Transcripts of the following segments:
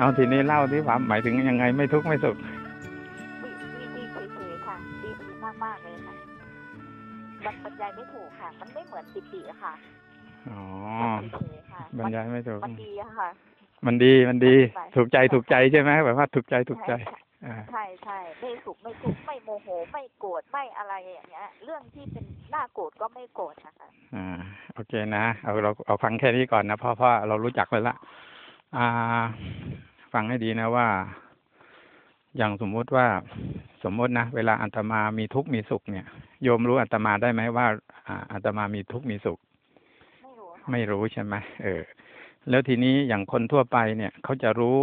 เอาทีนี้เล่าที่ความหมายถึงยังไงไม่ทุกข์ไม่สุขดีดีดีเฉยๆค่ะ ดีดีมากมากๆเลยค่ะมันบรรยายไม่ถูกค่ะ มันไม่เหมือนปิติอะค่ะอ๋อเฉยๆค่ะบรรยายไม่ถูกมันดีอะค่ะ มันดีมันดีไปถูกใจถูกใจใช่ไหมแบบว่าถูกใจถูกใจอ่าใช่ใช่ไม่สุขไม่ทุกข์ไม่โมโหไม่โกรธไม่อะไรอย่างเงี้ย เรื่องที่เป็นน่าโกรธก็ไม่โกรธนะคะอ่าโอเคนะ เอาเราเอาฟังแค่นี้ก่อนนะเพราะเพราะเรารู้จักไปละอ่า ฟังให้ดีนะว่า อย่างสมมุติว่าสมมตินะเวลาอาตมามีทุกข์มีสุขเนี่ย โยมรู้อาตมาได้ไหมว่าอ่าอาตมามีทุกข์มีสุข ไม่รู้ค่ะไม่รู้ใช่ไหมเออ แล้วทีนี้อย่างคนทั่วไปเนี่ยเขาจะรู้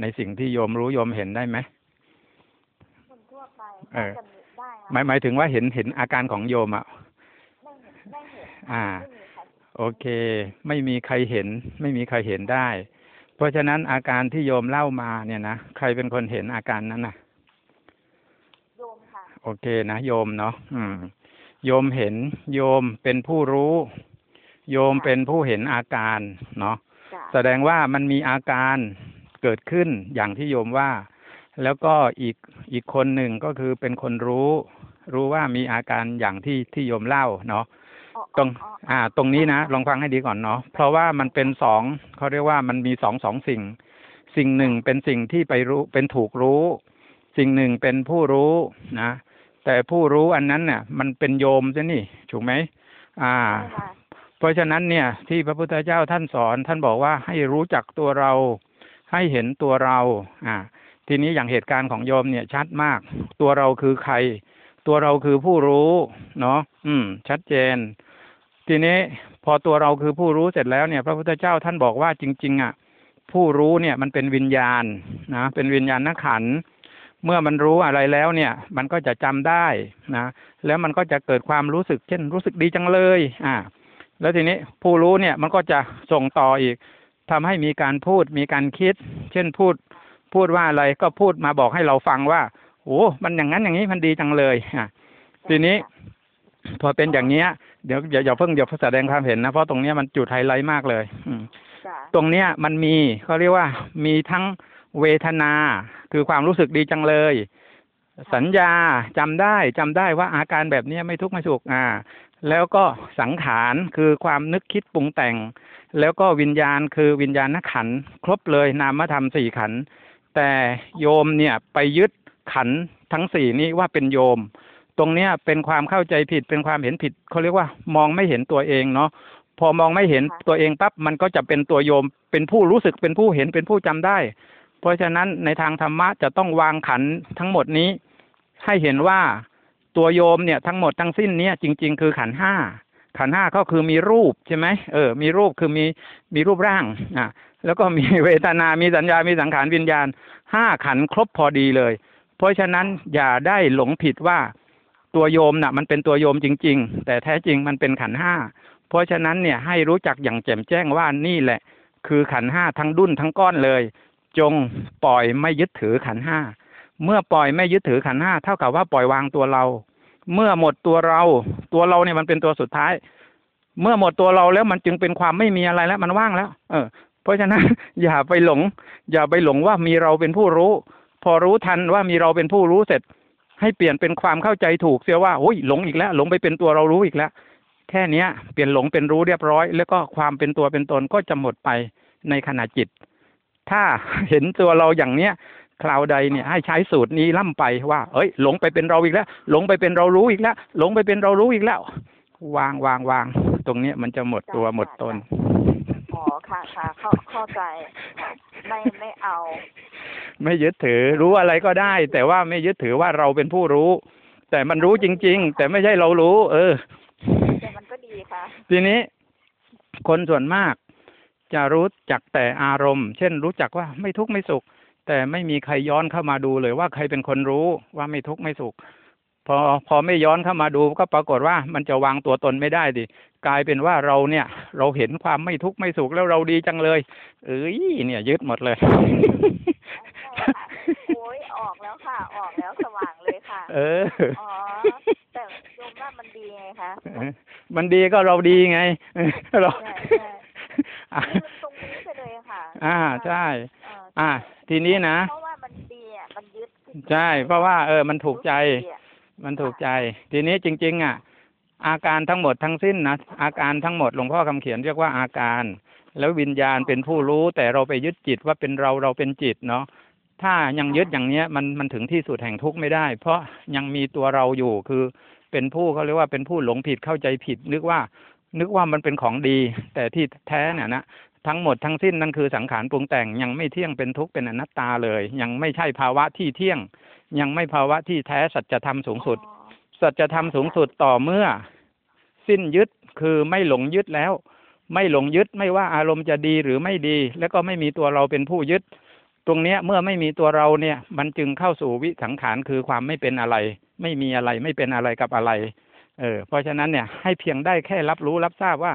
ในสิ่งที่โยมรู้โยมเห็นได้ไหมคนทั่วไปเออน่าจะมีได้นะหมายหมายถึงว่าเห็นเห็นอาการของโยมอะไม่เห็นไม่เห็นอ่าไม่มีใครโอเค ไม่มีใครเห็น ไม่มีใครเห็นได้ เพราะฉะนั้นอาการที่โยมเล่ามาเนี่ยนะใครเป็นคนเห็นอาการนั้นน่ะ โยมค่ะ โอเคนะโยมเนาะอืม โยมเห็น โยมเป็นผู้รู้ โยมเป็นผู้เห็นอาการเนาะจ้ะแสดงว่ามันมีอาการเกิดขึ้นอย่างที่โยมว่า แล้วก็อีกอีกคนหนึ่งก็คือเป็นคนรู้ รู้ว่ามีอาการอย่างที่ที่โยมเล่าเนาะอ๋อ ตรงอ๋ออ่า ตรงนี้นะลองฟังให้ดีก่อนเนาะเพราะว่ามันเป็นสองเขาเรียกว่ามันมีสองสองสิ่ง สิ่งหนึ่งเป็นสิ่งที่ไปรู้เป็นถูกรู้ สิ่งหนึ่งเป็นผู้รู้นะ แต่ผู้รู้อันนั้นเนี่ยมันเป็นโยมใช่นี่ถูกไหมอ่าใช่ค่ะเพราะฉะนั้นเนี่ย ที่พระพุทธเจ้าท่านสอน ท่านบอกว่าให้รู้จักตัวเรา ให้เห็นตัวเรา อ่า ทีนี้อย่างเหตุการณ์ของโยมเนี่ยชัดมาก ตัวเราคือใคร ตัวเราคือผู้รู้ เนาะอืม ชัดเจน ทีนี้พอตัวเราคือผู้รู้เสร็จแล้วเนี่ย พระพุทธเจ้าท่านบอกว่าจริง ๆ อะ ผู้รู้เนี่ยมันเป็นวิญญาณนะเป็นวิญญาณนักขันเมื่อมันรู้อะไรแล้วเนี่ย มันก็จะจำได้นะแล้วมันก็จะเกิดความรู้สึก เช่นรู้สึกดีจังเลย อ่า แล้วทีนี้ผู้รู้เนี่ยมันก็จะส่งต่ออีกทำให้มีการพูดมีการคิด เช่นพูดพูดว่าอะไรก็พูดมาบอกให้เราฟังว่าโอ้มันอย่างนั้นอย่างนี้มันดีจังเลยอะทีนี้ พอเป็นอย่างเนี้ย เดี๋ยวอย่าอย่าเพิ่งอย่าเพิ่งแสดงความเห็นนะเพราะตรงเนี้ยมันจุดไฮไลท์มากเลยอืมจ้ะตรงเนี้ยมันมีเขาเรียกว่ามีทั้งเวทนา คือความรู้สึกดีจังเลย สัญญาจำได้จำได้ว่าอาการแบบเนี้ยไม่ทุกข์ไม่สุขอ่า แล้วก็สังขารคือความนึกคิดปรุงแต่ง แล้วก็วิญญาณคือวิญญาณขันธ์ครบเลยนามธรรมสี่ขันธ์แต่โยมเนี่ยไปยึดขันธ์ทั้งสี่นี้ว่าเป็นโยม ตรงเนี้ยเป็นความเข้าใจผิดเป็นความเห็นผิดเขาเรียกว่ามองไม่เห็นตัวเองเนาะพอมองไม่เห็นตัวเองปั๊บมันก็จะเป็นตัวโยม เป็นผู้รู้สึกเป็นผู้เห็นเป็นผู้จำได้ เพราะฉะนั้นในทางธรรมะจะต้องวางขันทั้งหมดนี้ ให้เห็นว่าตัวโยมเนี่ยทั้งหมดทั้งสิ้นเนี่ยจริง ๆ คือขันห้าขันห้าก็คือมีรูปใช่ไหมเออ มีรูปคือมีมีรูปร่างอะแล้วก็มีเวทนา มีสัญญา มีสังขารวิญญาณห้าขันครบพอดีเลย เพราะฉะนั้นอย่าได้หลงผิดว่า ตัวโยมน่ะ มันเป็นตัวโยมจริง ๆ แต่แท้จริงมันเป็นขันห้าเพราะฉะนั้นเนี่ยให้รู้จักอย่างแจ่มแจ้งว่านี่แหละ คือขันห้าทั้งดุนทั้งก้อนเลย จงปล่อยไม่ยึดถือขันห้าเมื่อปล่อยไม่ยึดถือขันห้าเท่ากับว่าปล่อยวางตัวเรา เมื่อหมดตัวเรา ตัวเราเนี่ยมันเป็นตัวสุดท้าย เมื่อหมดตัวเราแล้วมันจึงเป็นความไม่มีอะไรแล้วมันว่างแล้ว เออ เพราะฉะนั้นอย่าไปหลง อย่าไปหลงว่ามีเราเป็นผู้รู้ พอรู้ทันว่ามีเราเป็นผู้รู้เสร็จ ให้เปลี่ยนเป็นความเข้าใจถูกเสียว่าโอ้ยหลงอีกแล้ว หลงไปเป็นตัวเรารู้อีกแล้ว แค่เนี้ย เปลี่ยนหลงเป็นรู้เรียบร้อย แล้วก็ความเป็นตัวเป็นตนก็จะหมดไปในขณะจิต ถ้าเห็นตัวเราอย่างเนี้ยคราวใดเนี่ยให้ใช้สูตรนี้ล่ำไปว่า เอ้ย หลงไปเป็นเราอีกแล้ว หลงไปเป็นเรารู้อีกแล้ว หลงไปเป็นเรารู้อีกแล้ว วางวางวาง ตรงเนี้ยมันจะหมดตัวหมดตน อ๋อค่ะค่ะเข้าเข้าใจไม่ไม่เอา ไม่ยึดถือรู้อะไรก็ได้ แต่ว่าไม่ยึดถือว่าเราเป็นผู้รู้ แต่มันรู้จริง ๆ แต่ไม่ใช่เรารู้ เออแต่มันก็ดีค่ะ ทีนี้ คนส่วนมาก จะรู้จักแต่อารมณ์ เช่น รู้จักว่าไม่ทุกข์ไม่สุข แต่ไม่มีใครย้อนเข้ามาดูเลยว่าใครเป็นคนรู้ว่าไม่ทุกข์ไม่สุข พอพอไม่ย้อนเข้ามาดูก็ปรากฏว่ามันจะวางตัวตนไม่ได้ดิกลายเป็นว่าเราเนี่ย เราเห็นความไม่ทุกข์ไม่สุขแล้วเราดีจังเลย เอ้ยเนี่ยยึดหมดเลยใช่ค่ะโอ้ยออกแล้วค่ะ ออกแล้วสว่างเลยค่ะ เอออ๋อแต่โยมว่ามันดีไงคะมันดีก็เราดีไงเราใช่ใช่อะนี่มันตรงนี้ไปเลยค่ะ อ่าใช่เอออ่า ทีนี้นะเพราะว่ามันดีอะมันยึดขึ้นใช่ เพราะว่าเออมันถูกใจรู้สึดีอะ มันถูกใจ ทีนี้จริง ๆ อะ อาการทั้งหมดทั้งสิ้นนะอาการทั้งหมดหลวงพ่อคำเขียนเรียกว่าอาการ แล้ววิญญาณเป็นผู้รู้ แต่เราไปยึดจิตว่าเป็นเราเราเป็นจิตเนาะถ้ายังยึดอย่างเนี้ยมันมันถึงที่สุดแห่งทุกข์ไม่ได้ เพราะยังมีตัวเราอยู่คือเป็นผู้เขาเรียกว่าเป็นผู้หลงผิดเข้าใจผิด นึกว่านึกว่ามันเป็นของดี แต่ที่แท้เนี่ยนะทั้งหมดทั้งสิ้นนั่นคือสังขารปรุงแต่งยังไม่เที่ยงเป็นทุกข์เป็นอนัตตาเลย ยังไม่ใช่ภาวะที่เที่ยง ยังไม่ภาวะที่แท้สัจธรรมสูงสุดอ๋อสัจธรรมสูงสุดต่อเมื่อ สิ้นยึดคือไม่หลงยึดแล้ว ไม่หลงยึดไม่ว่าอารมณ์จะดีหรือไม่ดี แล้วก็ไม่มีตัวเราเป็นผู้ยึด ตรงเนี้ยเมื่อไม่มีตัวเราเนี่ย มันจึงเข้าสู่วิสังขารคือความไม่เป็นอะไร ไม่มีอะไรไม่เป็นอะไรกับอะไร เออ เพราะฉะนั้นเนี่ย ให้เพียงได้แค่รับรู้รับทราบว่า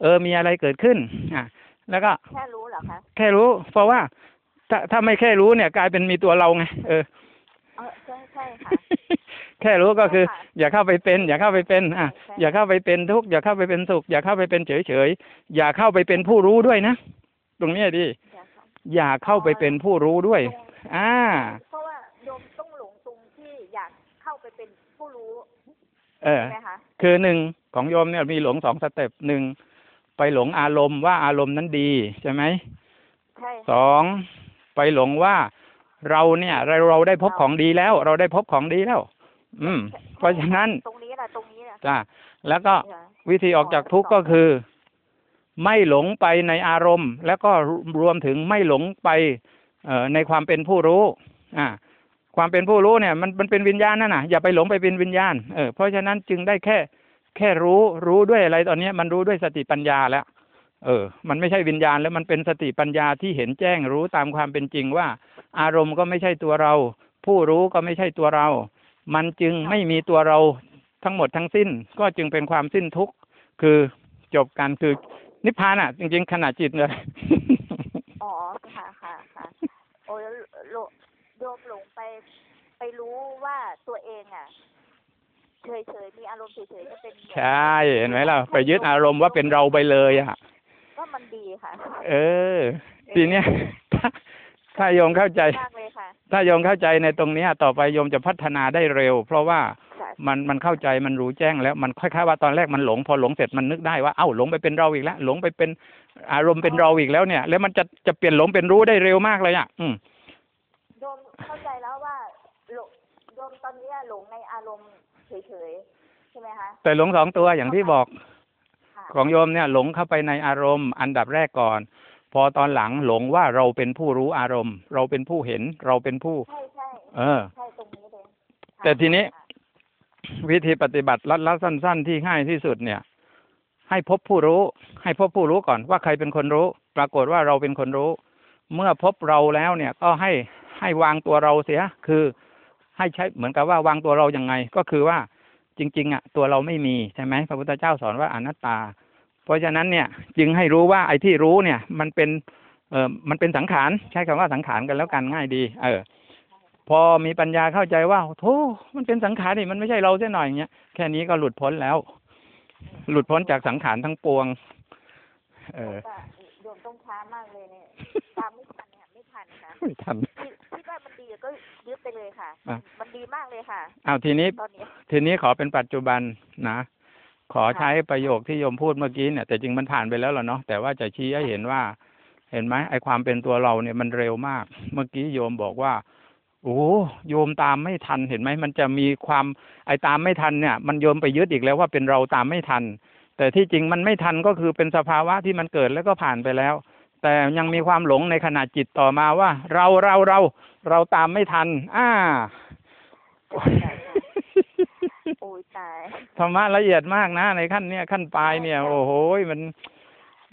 เออมีอะไรเกิดขึ้นอะแล้วก็แค่รู้เหรอคะแค่รู้ เพราะว่าถ้าถ้าไม่แค่รู้เนี่ย กลายเป็นมีตัวเราไงเออเออใช่ใช่ ค่ะแค่รู้ก็คือใช่ค่ะอย่าเข้าไปเป็น อย่าเข้าไปเป็นอะใช่อย่าเข้าไปเป็นทุกข์อย่าเข้าไปเป็นสุข อย่าเข้าไปเป็นเฉยเฉยๆอย่าเข้าไปเป็นผู้รู้ด้วยนะตรงเนี้ยดิเดี๋ยวค่ะอย่าเข้าไปเป็นผู้รู้ด้วยตรงอ่า เพราะว่าโยมต้องหลงตรงที่อยากเข้าไปเป็นผู้รู้เออใช่ไหมคะคือหนึ่งของโยมเนี่ยมีหลงสอง step หนึ่งไปหลงอารมณ์ว่าอารมณ์นั้นดีใช่ไหมใช่สองไปหลงว่า เราเนี่ยเราเราได้พบของดีแล้ว เราได้พบของดีแล้ว อืม เพราะฉะนั้นตรงนี้แหละตรงนี้แหละจ้าแล้วก็เดี๋ยววิธีออกจากทุกข์ก็คือ ไม่หลงไปในอารมณ์ แล้วก็รวมถึงไม่หลงไป เอ่อในความเป็นผู้รู้ อ่า ความเป็นผู้รู้เนี่ยมันมันเป็นวิญญาณนั่นน่ะอย่าไปหลงไปเป็นวิญญาณเออเพราะฉะนั้นจึงได้แค่ แค่รู้รู้ด้วยอะไรตอนเนี้ยมันรู้ด้วยสติปัญญาแล้วเออ มันไม่ใช่วิญญาณแล้วมันเป็นสติปัญญาที่เห็นแจ้งรู้ตามความเป็นจริงว่า อารมณ์ก็ไม่ใช่ตัวเรา ผู้รู้ก็ไม่ใช่ตัวเรา มันจึงไม่มีตัวเราทั้งหมดทั้งสิ้น ก็จึงเป็นความสิ้นทุกข์คือจบกันคือนิพพานอะ จริง ๆ ขนาดจิตเลยอ๋อค่ะค่ะค่ะโอ้ยโลโยมหลงไปไปรู้ว่าตัวเองอะเฉยเฉยๆมีอารมณ์เฉยเฉยๆก็เป็นใช่เห็นไหมล่ะไปยึดอารมณ์ว่าเป็นเราไปเลยอะก็มันดีค่ะ เออ ทีเนี้ย ถ้าถ้าโยมเข้าใจ มากเลยค่ะ ถ้าโยมเข้าใจในตรงเนี้ยต่อไปโยมจะพัฒนาได้เร็ว เพราะว่าค่ะ มันมันเข้าใจมันรู้แจ้งแล้วมันคล้ายๆว่าตอนแรกมันหลง พอหลงเสร็จมันนึกได้ว่าเอ้าหลงไปเป็นเราอีกแล้วหลงไปเป็นอารมณ์เป็นเราอีกแล้วเนี่ย แล้วมันจะจะเปลี่ยนหลงเป็นรู้ได้เร็วมากเลยอะอืมโยมเข้าใจแล้วว่าหลงโยมตอนนี้หลงในอารมณ์เฉยเฉยๆ ใช่ไหมคะ แต่หลงสองตัวอย่างที่บอกค่ะ ของโยมเนี่ยหลงเข้าไปในอารมณ์อันดับแรกก่อน พอตอนหลังหลงว่าเราเป็นผู้รู้อารมณ์ เราเป็นผู้เห็นเราเป็นผู้ใช่ใช่เออใช่ตรงนี้เลยค่ะแต่ทีนี้ค่ะวิธีปฏิบัติลัดๆสั้น ๆ ที่ง่ายที่สุดเนี่ย ให้พบผู้รู้ ให้พบผู้รู้ก่อนว่าใครเป็นคนรู้ ปรากฏว่าเราเป็นคนรู้ เมื่อพบเราแล้วเนี่ย ก็ให้ให้วางตัวเราเสีย คือให้ใช้เหมือนกับว่าวางตัวเรายังไง ก็คือว่าจริง ๆอะตัวเราไม่มีใช่ไหมพระพุทธเจ้าสอนว่าอนัตตา เพราะฉะนั้นเนี่ยจึงให้รู้ว่าไอ้ที่รู้เนี่ย มันเป็นเออมันเป็นสังขารใช้คำว่าสังขารกันแล้วกันง่ายดี เออ พอมีปัญญาเข้าใจว่าโธ่มันเป็นสังขารนี่มันไม่ใช่เราเสียหน่อยอย่างเงี้ยแค่นี้ก็หลุดพ้นแล้ว หลุดพ้นจากสังขารทั้งปวง เออก็โยมต้องช้ามากเลยเนี่ยตามไม่ทันเนี่ยไม่ทันค่ะไม่ทันคิดคิดว่ามันดีก็ยึดไปเลยค่ะอะมันดีมากเลยค่ะเอาทีนี้ตอนนี้ ทีนี้ขอเป็นปัจจุบันนะ ขอใช้ประโยคที่โยมพูดเมื่อกี้เนี่ยแต่จริงมันผ่านไปแล้วล่ะเนาะแต่ว่าจะชี้ให้เห็นว่า เห็นไหมไอความเป็นตัวเราเนี่ยมันเร็วมาก เมื่อกี้โยมบอกว่าโอ้โยมตามไม่ทันเห็นไหมมันจะมีความไอตามไม่ทันเนี่ย มันโยมไปยึดอีกแล้วว่าเป็นเราตามไม่ทัน แต่ที่จริงมันไม่ทันก็คือเป็นสภาวะที่มันเกิดแล้วก็ผ่านไปแล้ว แต่ยังมีความหลงในขณะจิตต่อมาว่า เราเราเราเราตามไม่ทัน อ่า โอ้ยตายธรรมะละเอียดมากนะในขั้นเนี้ยขั้นปลายเนี่ย โอ้โหมัน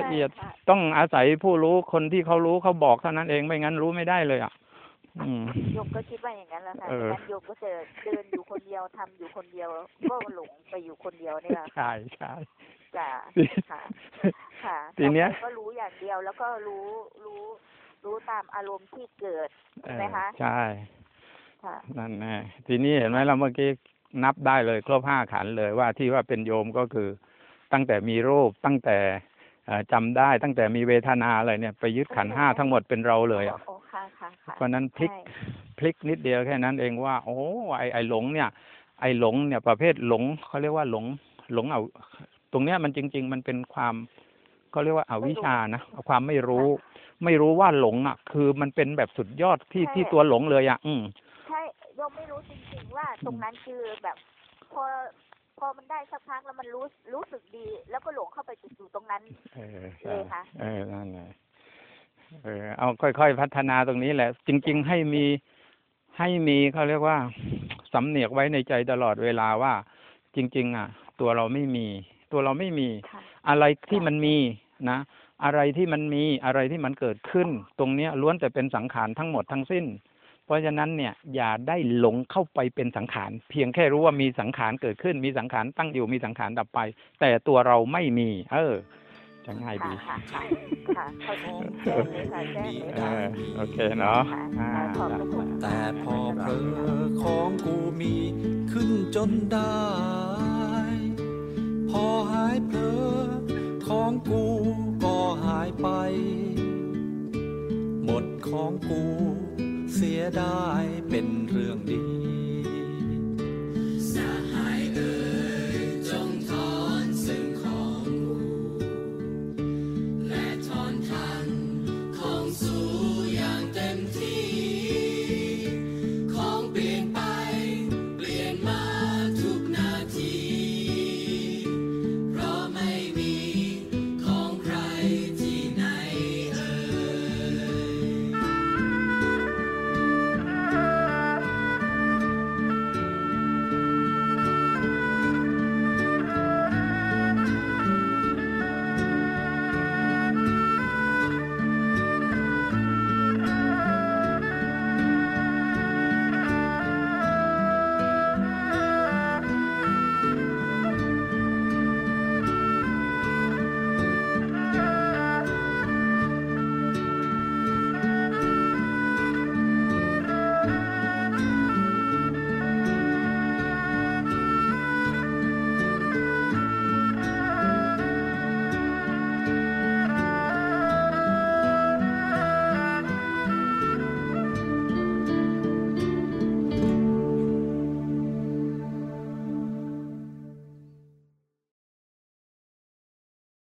ละเอียดใช่ค่ะต้องอาศัยผู้รู้คนที่เขารู้เขาบอกเท่านั้นเองไม่งั้นรู้ไม่ได้เลยอะอืมโยมก็คิดว่าอย่างนั้นแหละค่ะเออดังนั้นโยมก็จะเดินอยู่คนเดียวทำอยู่คนเดียวก็หลงไปอยู่คนเดียวนี่แหละใช่ใช่จ้ะทีค่ะ ค่ะทีเนี้ยต่อไปก็รู้อย่างเดียวแล้วก็รู้รู้ รู้ตามอารมณ์ที่เกิดเอใช่อไหมคะใช่ค่ะนั่นแน่ทีนี้เห็นไหมเราเมื่อกี้ นับได้เลยครบห้าขันธ์เลยว่าที่ว่าเป็นโยมก็คือตั้งแต่มีรูปตั้งแต่เอ่อจำได้ตั้งแต่มีเวทนาอะไรเนี่ย ไปยึดขันธ์ห้าทั้งหมดเป็นเราเลยอะโอ้ค่ะค่ะค่ะเพราะฉะนั้นพลิกใช่พลิกนิดเดียวแค่นั้นเองว่า โอ้ไอไอหลงเนี่ย ไอหลงเนี่ยประเภทหลงเขาเรียกว่าหลงหลงเอา ตรงเนี้ยมันจริง ๆ มันเป็นความเขาเรียกว่าอาวิชชานะความไม่รู้ ไม่รู้ว่าหลงอะ คือมันเป็นแบบสุดยอดที่ที่ตัวหลงเลยอะ อืมใช่ โยมไม่รู้จริง ๆ ว่าตรงนั้นคือแบบ พอพอมันได้สักพักแล้วมันรู้รู้สึกดี แล้วก็หลงเข้าไปจุดอยู่ตรงนั้นเออเลใช่ยค่ะเออนั่นแหละเออเอาค่อยๆพัฒนาตรงนี้แหละ จริง ๆ ให้มีให้มีเขาเรียกว่าสำเนียกไว้ในใจตลอดเวลาว่า จริง ๆ อะ ตัวเราไม่มี ตัวเราไม่มีค่ะอะไรที่มันมีนะอะไรที่มันมีอะไรที่มันเกิดขึ้น ตรงเนี้ยล้วนแต่เป็นสังขารทั้งหมดทั้งสิ้น เพราะฉะนั้นเนี่ยอย่าได้หลงเข้าไปเป็นสังขาร เพียงแค่รู้ว่ามีสังขารเกิดขึ้น มีสังขารตั้งอยู่มีสังขารดับไป แต่ตัวเราไม่มี เออจะง่ายดีค่ะค่ะค่ะเข้าใจแจ้งเลยค่ะแจ้งเลยเอค่ะอโอเคเนาะค่ะอ่าขอบพระคุณแต่พอเพลอของกูมีขึ้นจนได้ พอหายเพลอของกูก็หายไป หมดของกู เสียได้เป็นเรื่องดี